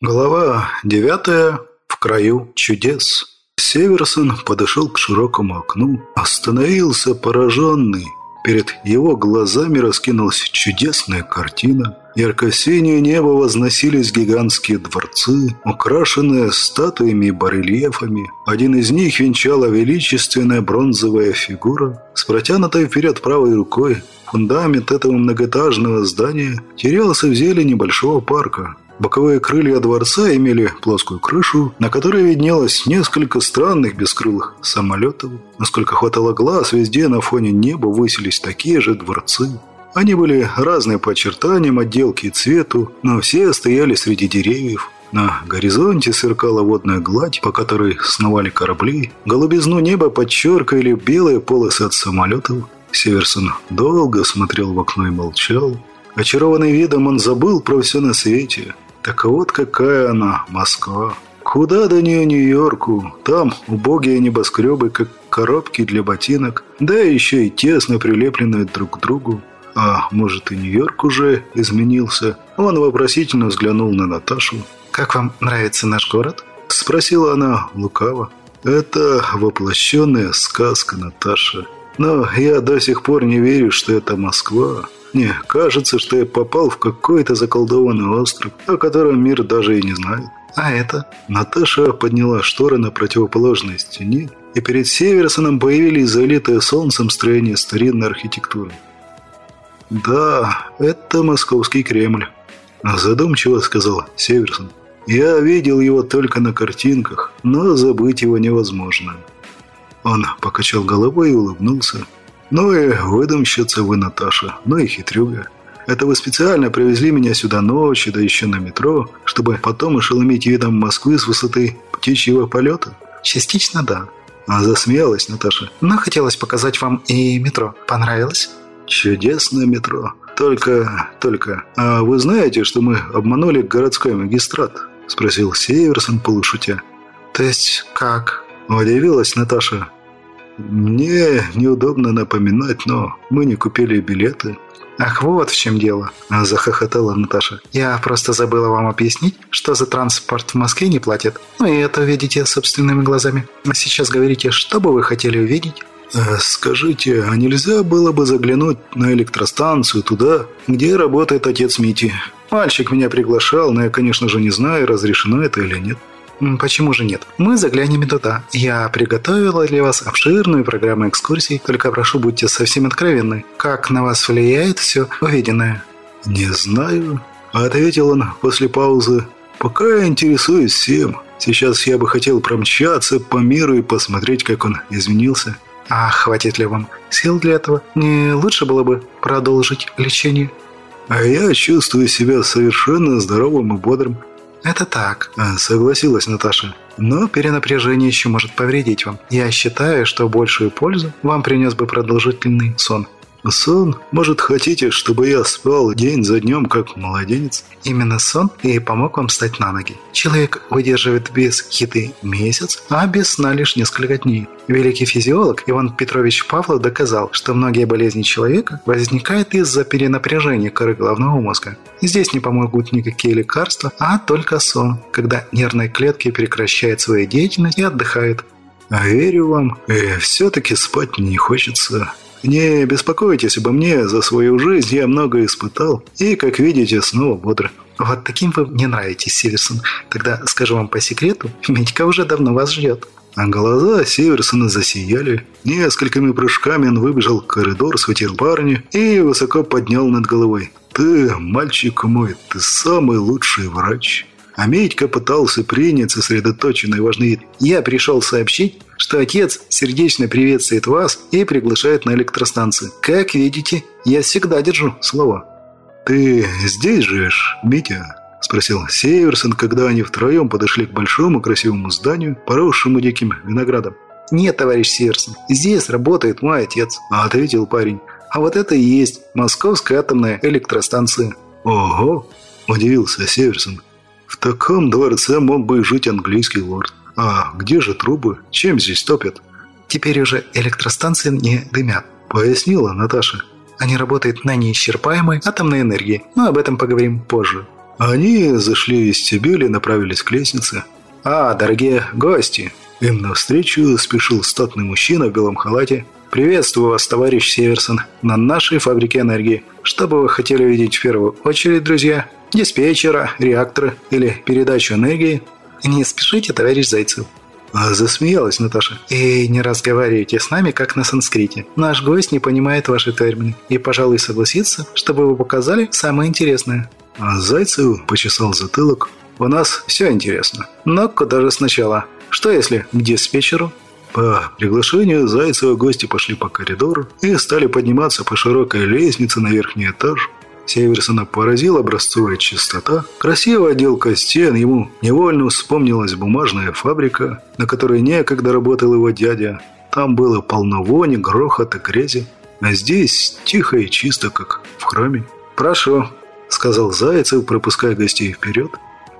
Глава девятая. В краю чудес. Северсон подошел к широкому окну, остановился пораженный. Перед его глазами раскинулась чудесная картина. Ярко-синее небо возносились гигантские дворцы, украшенные статуями и барельефами. Один из них венчала величественная бронзовая фигура с протянутой вперед правой рукой. Фундамент этого многоэтажного здания терялся в зелени большого парка. Боковые крылья дворца имели плоскую крышу, на которой виднелось несколько странных бескрылых самолетов. Насколько хватало глаз, везде на фоне неба высились такие же дворцы. Они были разные по очертаниям, отделке и цвету, но все стояли среди деревьев. На горизонте сверкала водная гладь, по которой сновали корабли. Голубизну неба подчеркивали белые полосы от самолетов. Северсон долго смотрел в окно и молчал. Очарованный видом он забыл про все на свете. Так вот какая она, Москва. Куда до нее Нью-Йорку? Там убогие небоскребы, как коробки для ботинок, да еще и тесно прилепленные друг к другу. А может и Нью-Йорк уже изменился? Он вопросительно взглянул на Наташу. «Как вам нравится наш город?» Спросила она лукаво. «Это воплощенная сказка, Наташа. Но я до сих пор не верю, что это Москва. Мне кажется, что я попал в какой-то заколдованный остров, о котором мир даже и не знает. А это? Наташа подняла шторы на противоположной стене, и перед Северсоном появились залитые солнцем строения старинной архитектуры. «Да, это московский Кремль», – задумчиво сказал Северсон. «Я видел его только на картинках, но забыть его невозможно». Он покачал головой и улыбнулся. «Ну и выдумщица вы, Наташа, ну и хитрюга. Это вы специально привезли меня сюда ночью, да еще на метро, чтобы потом ошеломить видом Москвы с высоты птичьего полета?» «Частично да». А засмеялась Наташа. «Но хотелось показать вам и метро. Понравилось?» «Чудесное метро. Только, только... А вы знаете, что мы обманули городской магистрат?» Спросил Северсон полушутя. «То есть как?» Удивилась Наташа. «Мне неудобно напоминать, но мы не купили билеты». «Ах, вот в чем дело!» – захохотала Наташа. «Я просто забыла вам объяснить, что за транспорт в Москве не платят. Ну и это видите собственными глазами. А сейчас говорите, что бы вы хотели увидеть?» э, «Скажите, а нельзя было бы заглянуть на электростанцию туда, где работает отец Мити? Мальчик меня приглашал, но я, конечно же, не знаю, разрешено это или нет». Почему же нет? Мы заглянем и туда. Я приготовила для вас обширную программу экскурсий, только прошу, будьте совсем откровенны. Как на вас влияет все увиденное? Не знаю, ответил он после паузы. Пока я интересуюсь всем. Сейчас я бы хотел промчаться по миру и посмотреть, как он изменился. А хватит ли вам сил для этого? Не лучше было бы продолжить лечение? А я чувствую себя совершенно здоровым и бодрым. «Это так», – согласилась Наташа. «Но перенапряжение еще может повредить вам. Я считаю, что большую пользу вам принес бы продолжительный сон». «Сон? Может, хотите, чтобы я спал день за днем, как младенец?» Именно сон и помог вам встать на ноги. Человек выдерживает без еды месяц, а без сна лишь несколько дней. Великий физиолог Иван Петрович Павлов доказал, что многие болезни человека возникают из-за перенапряжения коры головного мозга. Здесь не помогут никакие лекарства, а только сон, когда нервные клетки прекращают свою деятельность и отдыхают. Верю вам, э, все-таки спать не хочется. Не беспокойтесь обо мне, за свою жизнь я много испытал, и, как видите, снова бодро. Вот таким вы мне нравитесь, Северсон. Тогда скажу вам по секрету, Митька уже давно вас ждет. А глаза Северсона засияли. Несколькими прыжками он выбежал в коридор, схватил парня и высоко поднял над головой. «Ты, мальчик мой, ты самый лучший врач». А Митька пытался принять сосредоточенный важный вид. «Я пришел сообщить, что отец сердечно приветствует вас и приглашает на электростанцию. Как видите, я всегда держу слово». «Ты здесь живешь, Митя?» – спросил Северсон, когда они втроем подошли к большому красивому зданию, поросшему диким виноградом. «Нет, товарищ Северсон, здесь работает мой отец», – ответил парень. «А вот это и есть Московская атомная электростанция». «Ого!» – удивился Северсон. В таком дворце мог бы жить английский лорд. А где же трубы? Чем здесь топят? Теперь уже электростанции не дымят, пояснила Наташа. Они работают на неисчерпаемой атомной энергии, но об этом поговорим позже. Они зашли в вестибюль и направились к лестнице. «А, дорогие гости!» Им навстречу спешил статный мужчина в белом халате. «Приветствую вас, товарищ Северсон, на нашей фабрике энергии. Что бы вы хотели видеть в первую очередь, друзья? Диспетчера, реакторы или передачу энергии?» «Не спешите, товарищ Зайцев». А засмеялась Наташа. «И не разговаривайте с нами, как на санскрите. Наш гость не понимает ваши термины и, пожалуй, согласится, чтобы вы показали самое интересное». А Зайцев почесал затылок. «У нас все интересно. Но куда же сначала? Что если к диспетчеру?» По приглашению Зайцева гости пошли по коридору и стали подниматься по широкой лестнице на верхний этаж. Северсона поразила образцовая чистота, красивая отделка стен, ему невольно вспомнилась бумажная фабрика, на которой некогда работал его дядя. Там было полно вони, грохота, грязи, а здесь тихо и чисто, как в храме. «Прошу», — сказал Зайцев, пропуская гостей вперед.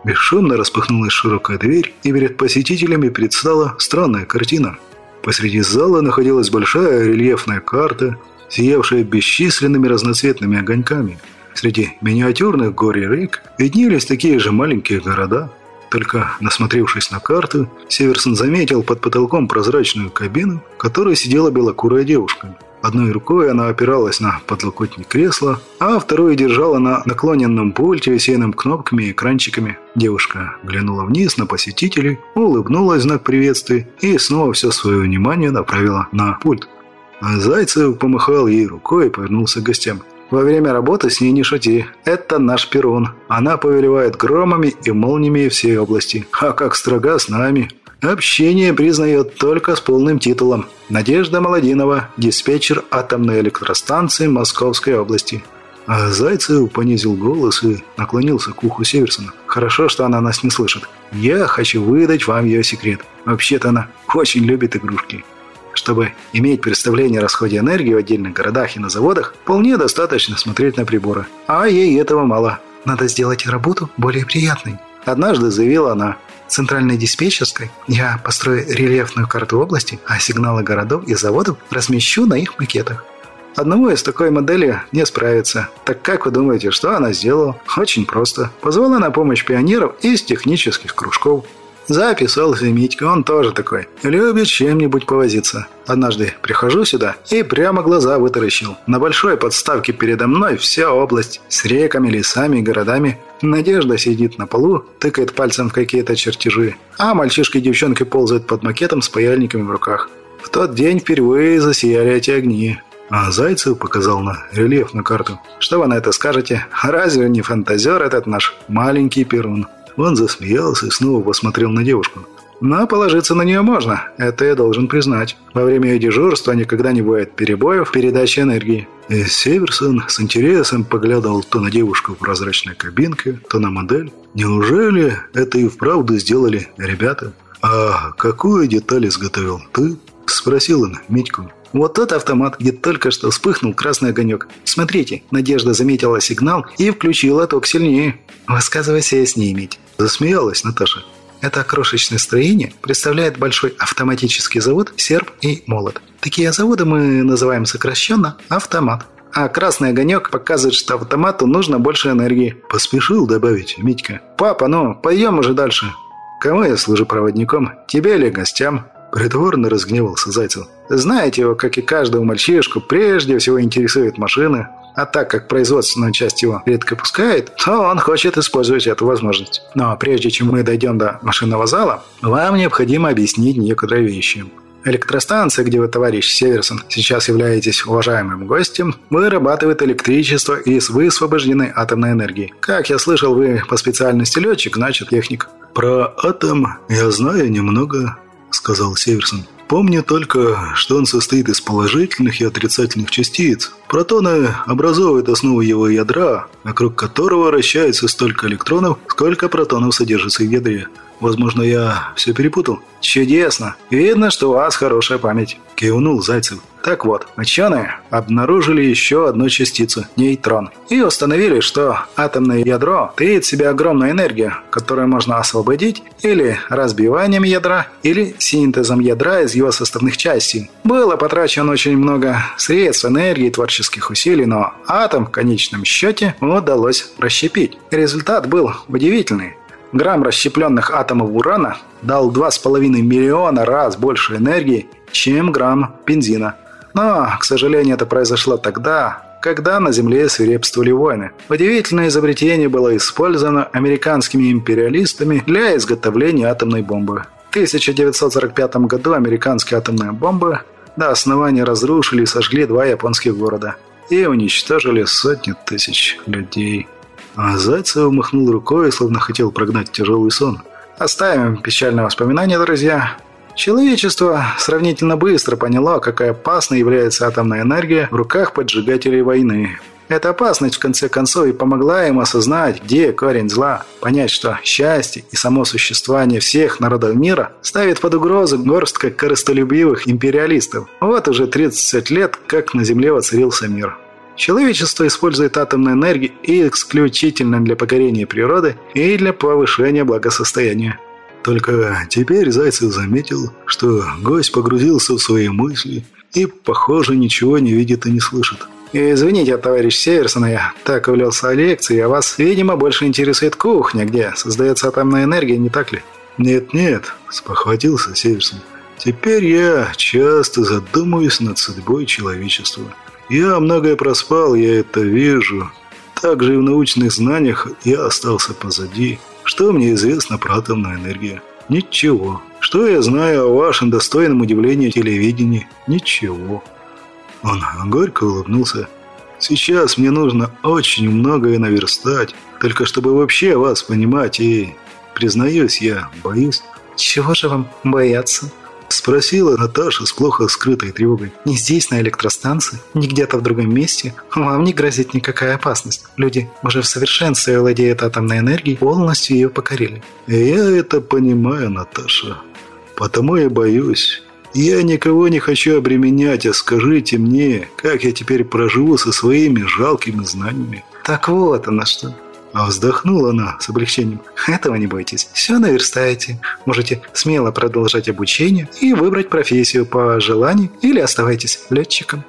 Бесшумно распахнулась широкая дверь, и перед посетителями предстала странная картина. Посреди зала находилась большая рельефная карта, сиявшая бесчисленными разноцветными огоньками. Среди миниатюрных гор и рек виднелись такие же маленькие города. Только насмотревшись на карту, Северсон заметил под потолком прозрачную кабину, в которой сидела белокурая девушка. Одной рукой она опиралась на подлокотник кресла, а второй держала на наклоненном пульте, усеянном кнопками и экранчиками. Девушка глянула вниз на посетителей, улыбнулась в знак приветствия и снова все свое внимание направила на пульт. А Зайцев помахал ей рукой и повернулся к гостям. «Во время работы с ней не шути. Это наш Перун. Она повелевает громами и молниями всей области. А как строга с нами. Общение признает только с полным титулом. Надежда Молодинова, диспетчер атомной электростанции Московской области. А Зайцев понизил голос и наклонился к уху Северсона. «Хорошо, что она нас не слышит. Я хочу выдать вам ее секрет. Вообще-то она очень любит игрушки. Чтобы иметь представление о расходе энергии в отдельных городах и на заводах, вполне достаточно смотреть на приборы. А ей этого мало. Надо сделать работу более приятной». Однажды заявила она, центральной диспетчерской я построю рельефную карту области, а сигналы городов и заводов размещу на их макетах. Одному из такой модели не справиться. Так как вы думаете, что она сделала? Очень просто. Позвала на помощь пионеров из технических кружков. Записался Митька, он тоже такой. Любит чем-нибудь повозиться. Однажды прихожу сюда и прямо глаза вытаращил. На большой подставке передо мной вся область с реками, лесами и городами. Надежда сидит на полу, тыкает пальцем в какие-то чертежи, а мальчишки и девчонки ползают под макетом с паяльниками в руках. В тот день впервые засияли эти огни. А Зайцев показал на рельефную карту. Что вы на это скажете? Разве не фантазер этот наш маленький Перун? Он засмеялся и снова посмотрел на девушку. Но положиться на нее можно, это я должен признать. Во время ее дежурства никогда не бывает перебоев в передаче энергии. И Северсон с интересом поглядывал то на девушку в прозрачной кабинке, то на модель. Неужели это и вправду сделали ребята? «А какую деталь изготовил ты?» – спросил он Митьку. Вот тот автомат, где только что вспыхнул красный огонек. Смотрите, Надежда заметила сигнал и включила ток сильнее. Высказывайся яснее, Мить. Засмеялась Наташа. Это крошечное строение представляет большой автоматический завод «Серп» и «Молот». Такие заводы мы называем сокращенно «автомат». А красный огонек показывает, что автомату нужно больше энергии. Поспешил добавить Митька. «Папа, ну, пойдем уже дальше». «Кому я служу проводником? Тебе или гостям?» Притворно разгневался Зайцев. Знаете его, как и каждого мальчишку, прежде всего интересует машины. А так как производственную часть его редко пускает, то он хочет использовать эту возможность. Но прежде чем мы дойдем до машинного зала, вам необходимо объяснить некоторые вещи. Электростанция, где вы, товарищ Северсон, сейчас являетесь уважаемым гостем, вырабатывает электричество из высвобожденной атомной энергии. Как я слышал, вы по специальности летчик, значит техник. Про атом я знаю немного, — сказал Северсон. «Помню только, что он состоит из положительных и отрицательных частиц. Протоны образовывают основу его ядра, вокруг которого вращается столько электронов, сколько протонов содержится в ядре. Возможно, я все перепутал?» «Чудесно! Видно, что у вас хорошая память!» – кивнул Зайцев. Так вот, ученые обнаружили еще одну частицу – нейтрон. И установили, что атомное ядро таит в себе огромную энергию, которую можно освободить или разбиванием ядра, или синтезом ядра из его составных частей. Было потрачено очень много средств, энергии, творческих усилий, но атом в конечном счете удалось расщепить. Результат был удивительный. Грамм расщепленных атомов урана дал 2,5 миллиона раз больше энергии, чем грамм бензина. Но, к сожалению, это произошло тогда, когда на Земле свирепствовали войны. Удивительное изобретение было использовано американскими империалистами для изготовления атомной бомбы. В 1945 году американские атомные бомбы до основания разрушили и сожгли два японских города и уничтожили сотни тысяч людей. А Зайцев махнул рукой, словно хотел прогнать тяжелый сон. Оставим печальные воспоминания, друзья. Человечество сравнительно быстро поняло, какая опасной является атомная энергия в руках поджигателей войны. Эта опасность, в конце концов, и помогла им осознать, где корень зла, понять, что счастье и само существование всех народов мира ставит под угрозу горстка корыстолюбивых империалистов. Вот уже 30 лет, как на Земле воцарился мир. Человечество использует атомную энергию исключительно для покорения природы и для повышения благосостояния. Только теперь Зайцев заметил, что гость погрузился в свои мысли и, похоже, ничего не видит и не слышит. «Извините, товарищ Северсон, я так увлекся лекцией, а вас, видимо, больше интересует кухня, где создается атомная энергия, не так ли?» «Нет-нет», – спохватился Северсон. «Теперь я часто задумываюсь над судьбой человечества». Я многое проспал, я это вижу. Также и в научных знаниях я остался позади. Что мне известно про атомную энергию? Ничего. Что я знаю о вашем достойном удивлению телевидении? Ничего. Он горько улыбнулся. Сейчас мне нужно очень многое наверстать, только чтобы вообще вас понимать, и, признаюсь, я боюсь. Чего же вам бояться? Спросила Наташа с плохо скрытой тревогой. «Не здесь, на электростанции, не где-то в другом месте. Вам не грозит никакая опасность. Люди уже в совершенстве владеют атомной энергией, полностью ее покорили». «Я это понимаю, Наташа. Потому и боюсь. Я никого не хочу обременять, а скажите мне, как я теперь проживу со своими жалкими знаниями». «Так вот она что». А вздохнула она с облегчением. Этого не бойтесь. Все наверстаете. Можете смело продолжать обучение и выбрать профессию по желанию или оставайтесь летчиком.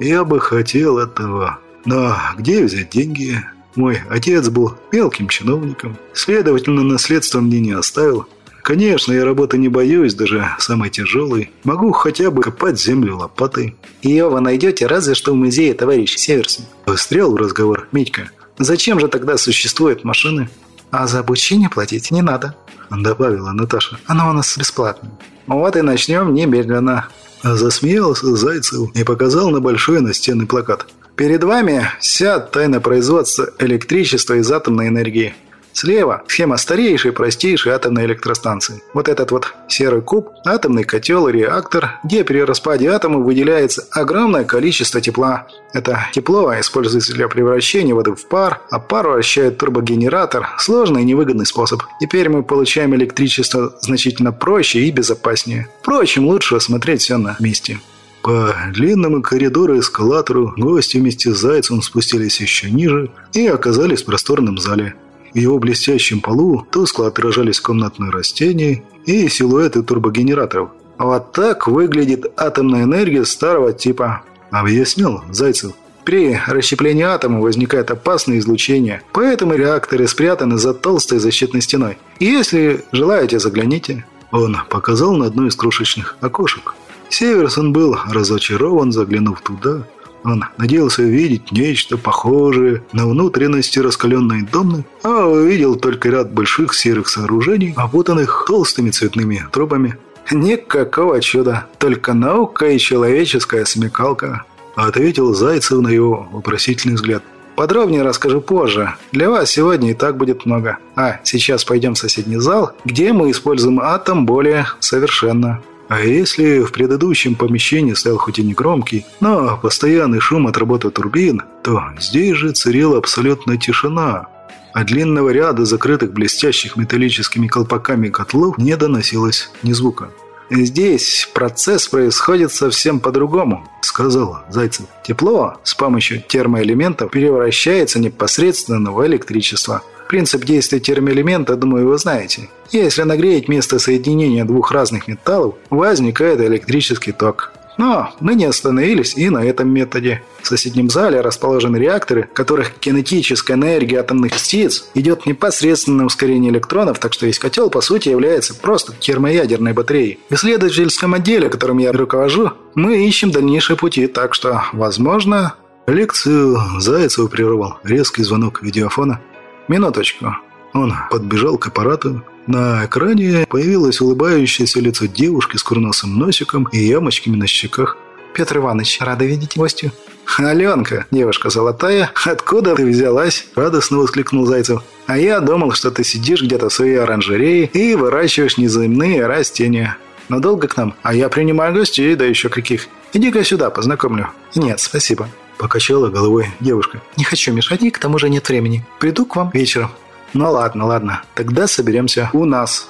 Я бы хотел этого. Но где взять деньги? Мой отец был мелким чиновником. Следовательно, наследство мне не оставил. Конечно, я работы не боюсь, даже самой тяжелой. Могу хотя бы копать землю лопатой. Ее вы найдете разве что в музее, товарищ Северсон. Встрял в разговор Митька. Зачем же тогда существуют машины? А за обучение платить не надо, добавила Наташа. Оно у нас бесплатное. Вот и начнем немедленно. Засмеялся Зайцев и показал на большой настенный плакат. Перед вами вся тайна производства электричества из атомной энергии. Слева схема старейшей, простейшей атомной электростанции. Вот этот вот серый куб – атомный котел и реактор, где при распаде атома выделяется огромное количество тепла. Это тепло используется для превращения воды в пар, а пар вращает турбогенератор – сложный и невыгодный способ. Теперь мы получаем электричество значительно проще и безопаснее. Впрочем, лучше осмотреть все на месте. По длинному коридору эскалатору гости вместе с Зайцем спустились еще ниже и оказались в просторном зале. В его блестящем полу тускло отражались комнатные растения и силуэты турбогенераторов. Вот так выглядит атомная энергия старого типа. Объяснил Зайцев. При расщеплении атома возникает опасное излучение, поэтому реакторы спрятаны за толстой защитной стеной. Если желаете, загляните. Он показал на одно из крошечных окошек. Северсон был разочарован, заглянув туда. Он надеялся увидеть нечто похожее на внутренности раскаленной домны, а увидел только ряд больших серых сооружений, опутанных толстыми цветными трубами. «Никакого чуда, только наука и человеческая смекалка», ответил Зайцев на его вопросительный взгляд. Подробнее расскажу позже. Для вас сегодня и так будет много. А сейчас пойдем в соседний зал, где мы используем атом более совершенно. А если в предыдущем помещении стоял хоть и не громкий, но постоянный шум от работы турбин, то здесь же царила абсолютная тишина. от длинного ряда закрытых блестящих металлическими колпаками котлов не доносилось ни звука. «Здесь процесс происходит совсем по-другому», — сказала Зайцев. «Тепло с помощью термоэлементов превращается непосредственно в электричество. Принцип действия термоэлемента, думаю, вы знаете. Если нагреть место соединения двух разных металлов, возникает электрический ток. Но мы не остановились и на этом методе. В соседнем зале расположены реакторы, которых кинетическая энергия атомных частиц идет непосредственно на ускорение электронов, так что весь котел, по сути, является просто термоядерной батареей. В исследовательском отделе, которым я руковожу, мы ищем дальнейшие пути, так что, возможно... Лекцию Зайцева прервал резкий звонок видеофона. «Минуточку». Он подбежал к аппарату, на экране появилось улыбающееся лицо девушки с курносым носиком и ямочками на щеках. «Петр Иванович, рада видеть гостю». «Аленка, девушка золотая, откуда ты взялась?» – радостно воскликнул Зайцев. «А я думал, что ты сидишь где-то в своей оранжерее и выращиваешь неземные растения. Надолго к нам? А я принимаю гостей, да еще каких. Иди-ка сюда, познакомлю». «Нет, спасибо». Покачала головой девушка. «Не хочу мешать, и к тому же нет времени. Приду к вам вечером». Ну ладно, ладно. Тогда соберемся у нас.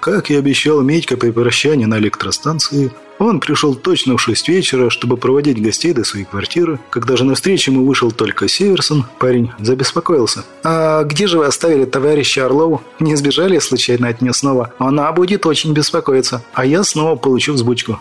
Как и обещал Митька при прощании на электростанции, он пришел точно в 6 вечера, чтобы проводить гостей до своей квартиры. Когда же навстречу ему вышел только Северсон, парень забеспокоился. «А где же вы оставили товарища Орлову? Не сбежали случайно от нее снова? Она будет очень беспокоиться, а я снова получу взбучку».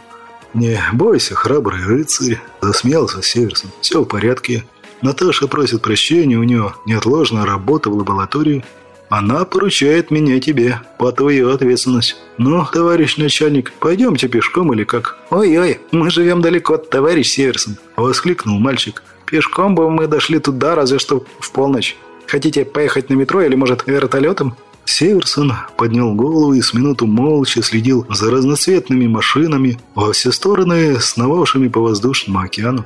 «Не бойся, храбрый рыцарь», – засмеялся Северсон. «Все в порядке. Наташа просит прощения, у нее неотложная работа в лаборатории. Она поручает меня тебе, по твою ответственность. Ну, товарищ начальник, пойдемте пешком или как?» «Ой-ой, мы живем далеко, товарищ Северсон», — воскликнул мальчик. «Пешком бы мы дошли туда, разве что в полночь. Хотите поехать на метро или, может, вертолетом?» Северсон поднял голову и с минуту молча следил за разноцветными машинами во все стороны, сновавшими по воздушному океану.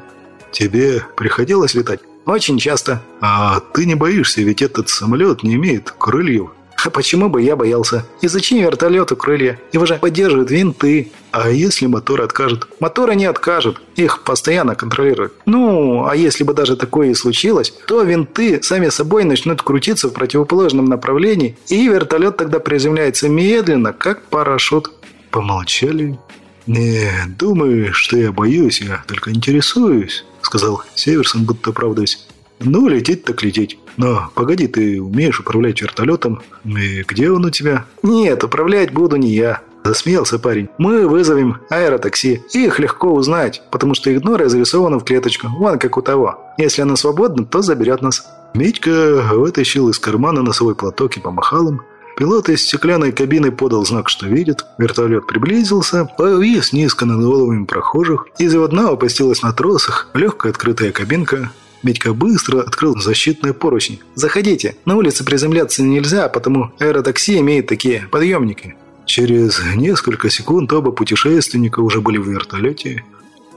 Тебе приходилось летать? Очень часто. А ты не боишься, ведь этот самолет не имеет крыльев. А почему бы я боялся? И зачем вертолету крылья? Его же поддерживают винты. А если мотор откажет? Мотора не откажут. Их постоянно контролируют. Ну, а если бы даже такое и случилось, то винты сами собой начнут крутиться в противоположном направлении, и вертолет тогда приземляется медленно, как парашют. Помолчали. «Не думаю, что я боюсь, я только интересуюсь», — сказал Северсон, будто оправдываясь. «Ну, лететь так лететь. Но, погоди, ты умеешь управлять вертолетом? И где он у тебя?» «Нет, управлять буду не я», – засмеялся парень. «Мы вызовем аэротакси. Их легко узнать, потому что их нора зарисована в клеточку, вон как у того. Если она свободна, то заберет нас». Митька вытащил из кармана носовой платок и помахал им. Пилот из стеклянной кабины подал знак, что видит. Вертолет приблизился, повис низко над головами прохожих. Из его дна опустилась на тросах легкая открытая кабинка. Митька быстро открыл защитные поручни. «Заходите. На улице приземляться нельзя, потому аэротакси имеет такие подъемники». Через несколько секунд оба путешественника уже были в вертолете.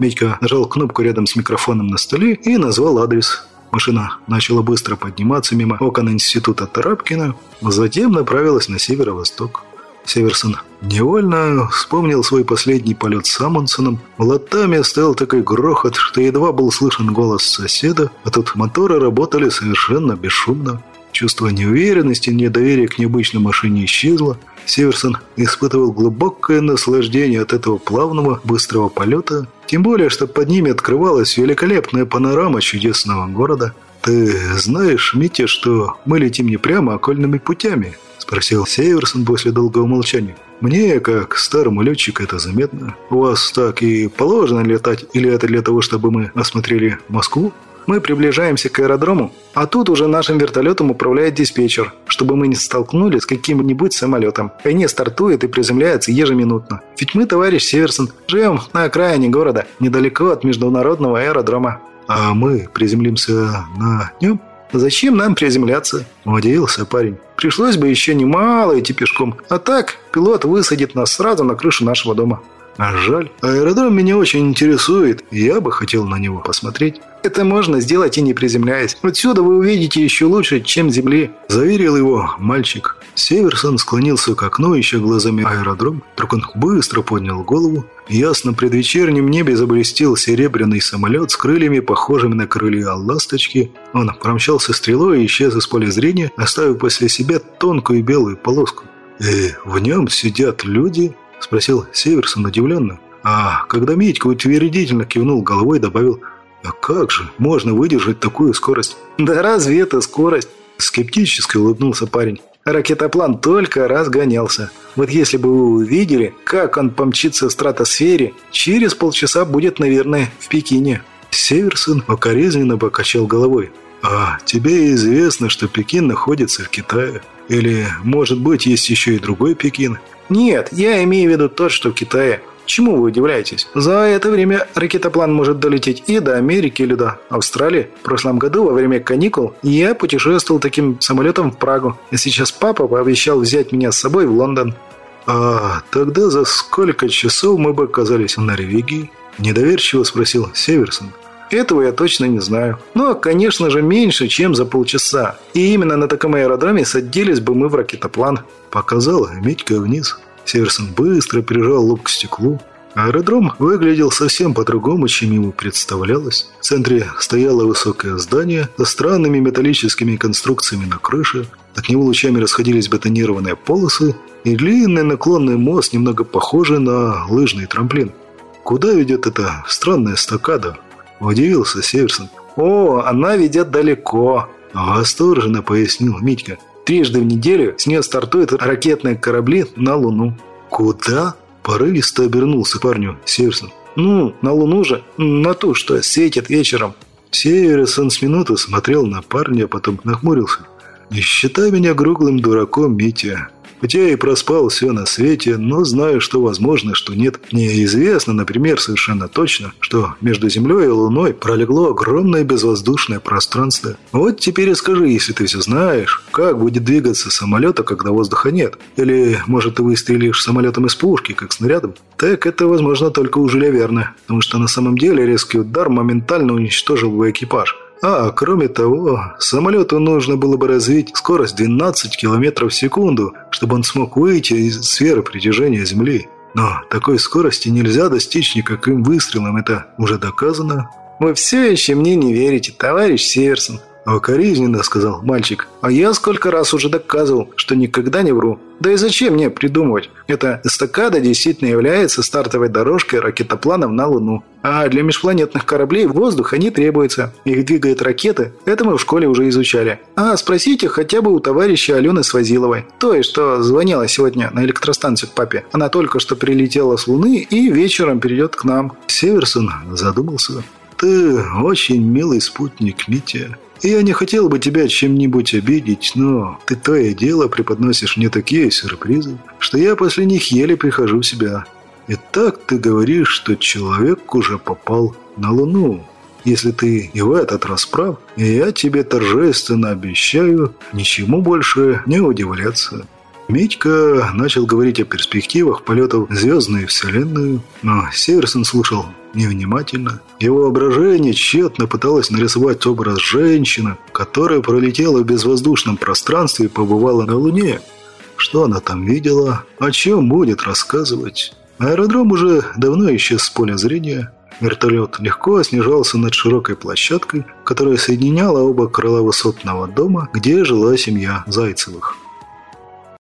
Митька нажал кнопку рядом с микрофоном на столе и назвал адрес. Машина начала быстро подниматься мимо окон института Тарапкина, затем направилась на северо-восток. Северсон невольно вспомнил свой последний полет с Амундсеном. В латаме стоял такой грохот, что едва был слышен голос соседа, а тут моторы работали совершенно бесшумно. Чувство неуверенности, недоверия к необычной машине исчезло. Северсон испытывал глубокое наслаждение от этого плавного, быстрого полета, тем более, что под ними открывалась великолепная панорама чудесного города. «Ты знаешь, Митя, что мы летим не прямо, а окольными путями?» – спросил Северсон после долгого молчания. «Мне, как старому летчику, это заметно. У вас так и положено летать, или это для того, чтобы мы осмотрели Москву?» Мы приближаемся к аэродрому, а тут уже нашим вертолетом управляет диспетчер, чтобы мы не столкнулись с каким-нибудь самолетом. Они стартует и приземляется ежеминутно. Ведь мы, товарищ Северсон, живем на окраине города, недалеко от международного аэродрома. А мы приземлимся на нем? Зачем нам приземляться? Удивился парень. Пришлось бы еще немало идти пешком. А так, пилот высадит нас сразу на крышу нашего дома. А жаль, аэродром меня очень интересует, я бы хотел на него посмотреть. Это можно сделать и не приземляясь. Отсюда вы увидите еще лучше, чем земли», – заверил его мальчик. Северсон склонился к окну, ища глазами аэродром. Вдруг он быстро поднял голову. Ясно предвечернем небе заблестел серебряный самолет с крыльями, похожими на крылья ласточки. Он промчался стрелой и исчез из поля зрения, оставив после себя тонкую белую полоску. «И в нем сидят люди?» – спросил Северсон удивленно. А когда Митька утвердительно кивнул головой, добавил – а как же можно выдержать такую скорость? Да разве это скорость? Скептически улыбнулся парень. Ракетоплан только разгонялся. Вот если бы вы увидели, как он помчится в стратосфере, через полчаса будет, наверное, в Пекине. Северсон покоризненно покачал головой. «А тебе известно, что Пекин находится в Китае? Или, может быть, есть еще и другой Пекин?» «Нет, я имею в виду тот, что в Китае. Чему вы удивляетесь? За это время ракетоплан может долететь и до Америки, или до Австралии. В прошлом году, во время каникул, я путешествовал таким самолетом в Прагу. И сейчас папа пообещал взять меня с собой в Лондон. «А тогда за сколько часов мы бы оказались в Норвегии?» Недоверчиво спросил Северсон. Этого я точно не знаю. Но, конечно же, меньше, чем за полчаса. И именно на таком аэродроме садились бы мы в ракетоплан. Показал Митька вниз. Северсон быстро прижал лоб к стеклу. Аэродром выглядел совсем по-другому, чем ему представлялось. В центре стояло высокое здание со странными металлическими конструкциями на крыше. От него лучами расходились бетонированные полосы и длинный наклонный мост, немного похожий на лыжный трамплин. «Куда ведет эта странная стакада?» – удивился Северсон. «О, она ведет далеко!» – восторженно пояснил Митька. Трижды в неделю с нее стартуют ракетные корабли на Луну. «Куда?» – порывисто обернулся парню Северсон. «Ну, на Луну же, на ту, что светит вечером». Северсон с минуты смотрел на парня, а потом нахмурился. «Не считай меня круглым дураком, Митя. Хотя я и проспал все на свете, но знаю, что возможно, что нет. Мне известно, например, совершенно точно, что между Землей и Луной пролегло огромное безвоздушное пространство. Вот теперь и скажи, если ты все знаешь, как будет двигаться самолет, когда воздуха нет. Или, может, ты выстрелишь самолетом из пушки, как снарядом? Так это возможно только у Жюля Верна, потому что на самом деле резкий удар моментально уничтожил бы экипаж. А, кроме того, самолету нужно было бы развить скорость 12 км в секунду, чтобы он смог выйти из сферы притяжения Земли. Но такой скорости нельзя достичь никаким выстрелом, это уже доказано. «Вы все еще мне не верите, товарищ Северсон», «Укоризненно», — сказал мальчик. «А я сколько раз уже доказывал, что никогда не вру. Да и зачем мне придумывать? Эта эстакада действительно является стартовой дорожкой ракетопланов на Луну. А для межпланетных кораблей воздуха не требуется. Их двигают ракеты. Это мы в школе уже изучали. А спросите хотя бы у товарища Алены Свазиловой. Той, что звонила сегодня на электростанцию к папе. Она только что прилетела с Луны и вечером перейдет к нам». Северсон задумался. «Ты очень милый спутник, Митя. Я не хотел бы тебя чем-нибудь обидеть, но ты то и дело преподносишь мне такие сюрпризы, что я после них еле прихожу в себя. И так ты говоришь, что человек уже попал на Луну. Если ты и в этот раз прав, я тебе торжественно обещаю ничему больше не удивляться. Митька начал говорить о перспективах полетов в звездную вселенную, но Северсон слушал невнимательно. Его воображение тщетно пыталось нарисовать образ женщины, которая пролетела в безвоздушном пространстве и побывала на Луне. Что она там видела, о чем будет рассказывать. Аэродром уже давно исчез с поля зрения. Вертолет легко снижался над широкой площадкой, которая соединяла оба крыла высотного дома, где жила семья Зайцевых.